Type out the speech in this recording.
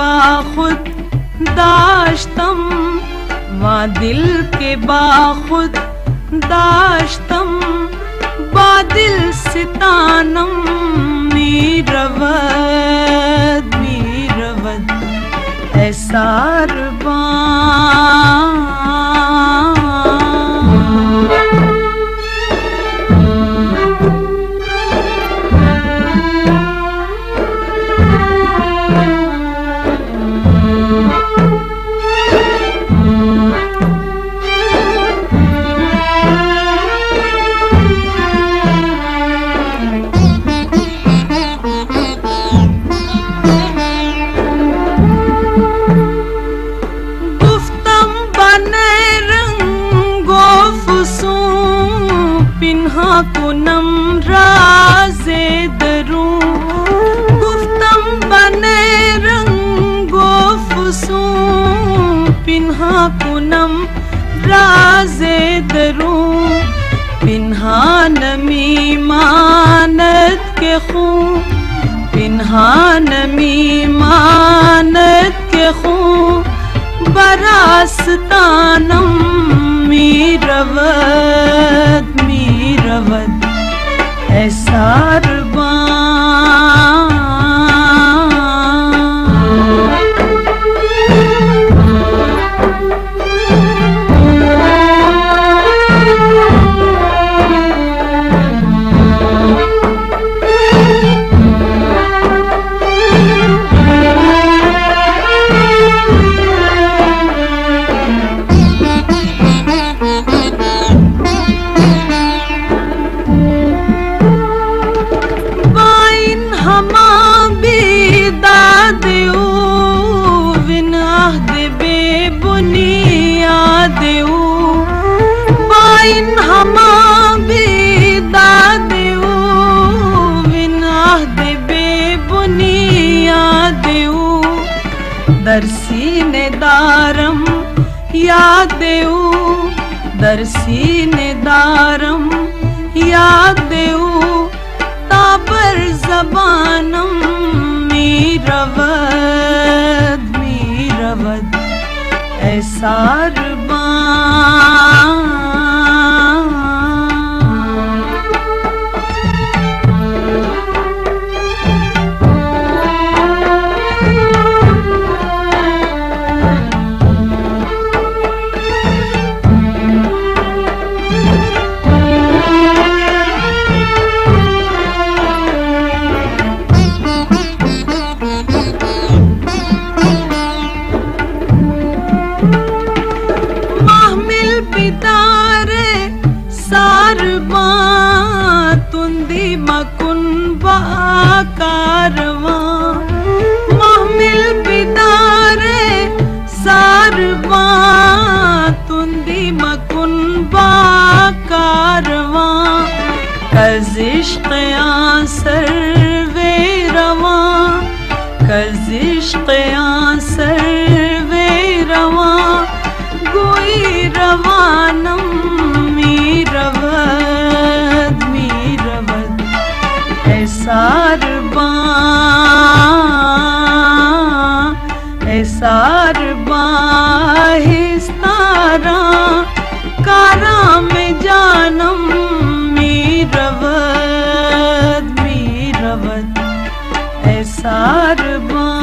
کے باخود داشتم ماں دل کے باخود داشتم بادل ستانم کنم راز دروں، گفتم بنے رنگ و فسوں، پنہا کنم راز دروں۔ پنہا نمی مانت کے خون، پنہا نمی مانت کے خون۔ براستانم می اے ہما بیداد او ون عہد بے بنیاد او۔ دارم یاد او درسین دارم یاد او۔ تابر زبانم می رود می رود اے ساربان مکن با کارواں محمل پتارے سارباں تندی مکن با کارواں وے رواں سار بان